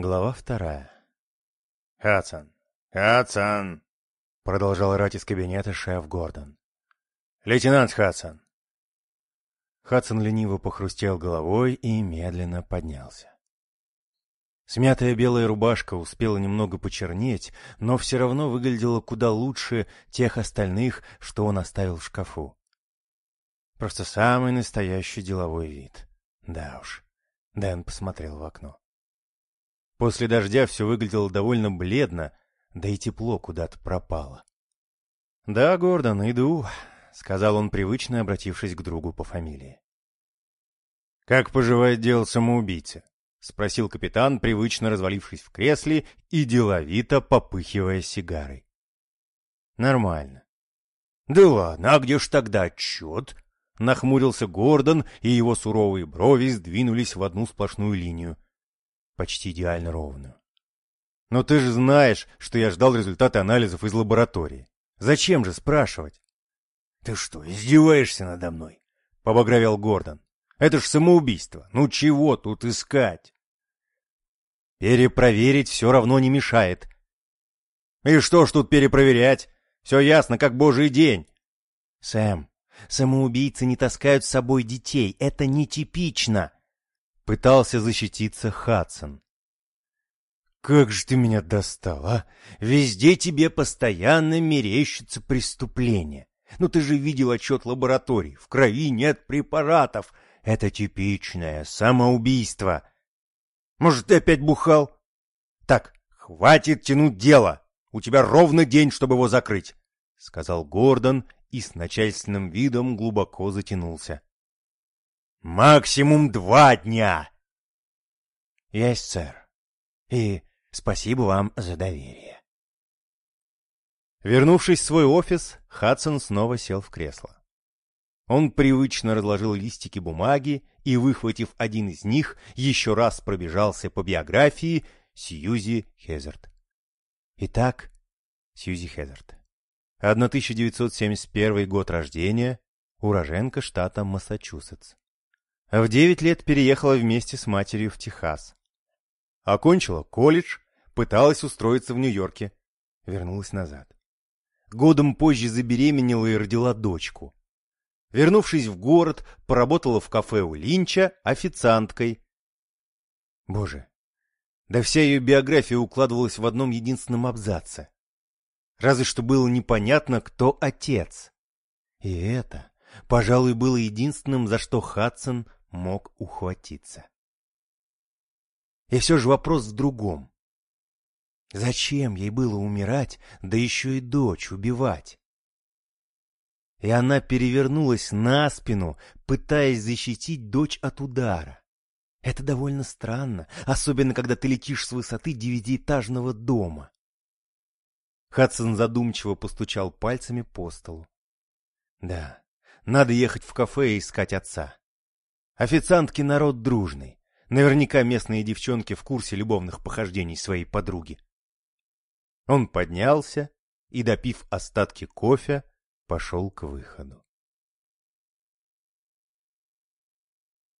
Глава вторая. «Хадсон! Хадсон!» — продолжал рать из кабинета шеф Гордон. «Лейтенант Хадсон!» Хадсон лениво похрустел головой и медленно поднялся. Смятая белая рубашка успела немного почернеть, но все равно выглядела куда лучше тех остальных, что он оставил в шкафу. Просто самый настоящий деловой вид. Да уж. Дэн посмотрел в окно. После дождя все выглядело довольно бледно, да и тепло куда-то пропало. «Да, Гордон, иду», — сказал он, привычно обратившись к другу по фамилии. «Как поживает дело самоубийцы?» — спросил капитан, привычно развалившись в кресле и деловито попыхивая сигарой. «Нормально». «Да ладно, а где ж тогда отчет?» — нахмурился Гордон, и его суровые брови сдвинулись в одну сплошную линию — почти идеально ровную. Но ты же знаешь, что я ждал результаты анализов из лаборатории. Зачем же спрашивать? Ты что, издеваешься надо мной? Побагровел Гордон. Это ж самоубийство. Ну чего тут искать? Перепроверить все равно не мешает. И что ж тут перепроверять? Все ясно, как божий день. Сэм, самоубийцы не таскают с собой детей. Это нетипично. Пытался защититься Хадсон. «Как же ты меня достал, а? Везде тебе постоянно мерещится преступление. Ну ты же видел отчет лабораторий. В крови нет препаратов. Это типичное самоубийство. Может, ты опять бухал? Так, хватит тянуть дело. У тебя ровно день, чтобы его закрыть», — сказал Гордон и с начальственным видом глубоко затянулся. Максимум два дня. Есть, сэр. И спасибо вам за доверие. Вернувшись в свой офис, Хадсон снова сел в кресло. Он привычно разложил листики бумаги и, выхватив один из них, еще раз пробежался по биографии Сьюзи Хезерт. Итак, Сьюзи Хезерт. 1971 год рождения, уроженка штата Массачусетс. В девять лет переехала вместе с матерью в Техас. Окончила колледж, пыталась устроиться в Нью-Йорке. Вернулась назад. Годом позже забеременела и родила дочку. Вернувшись в город, поработала в кафе у Линча официанткой. Боже, да вся ее биография укладывалась в одном единственном абзаце. Разве что было непонятно, кто отец. И это, пожалуй, было единственным, за что Хадсон мог ухватиться. И все же вопрос в другом. Зачем ей было умирать, да еще и дочь убивать? И она перевернулась на спину, пытаясь защитить дочь от удара. Это довольно странно, особенно когда ты летишь с высоты девятиэтажного дома. Хадсон задумчиво постучал пальцами по столу. Да, надо ехать в кафе и искать отца. Официантки народ дружный. Наверняка местные девчонки в курсе любовных похождений своей подруги. Он поднялся и, допив остатки кофе, пошел к выходу.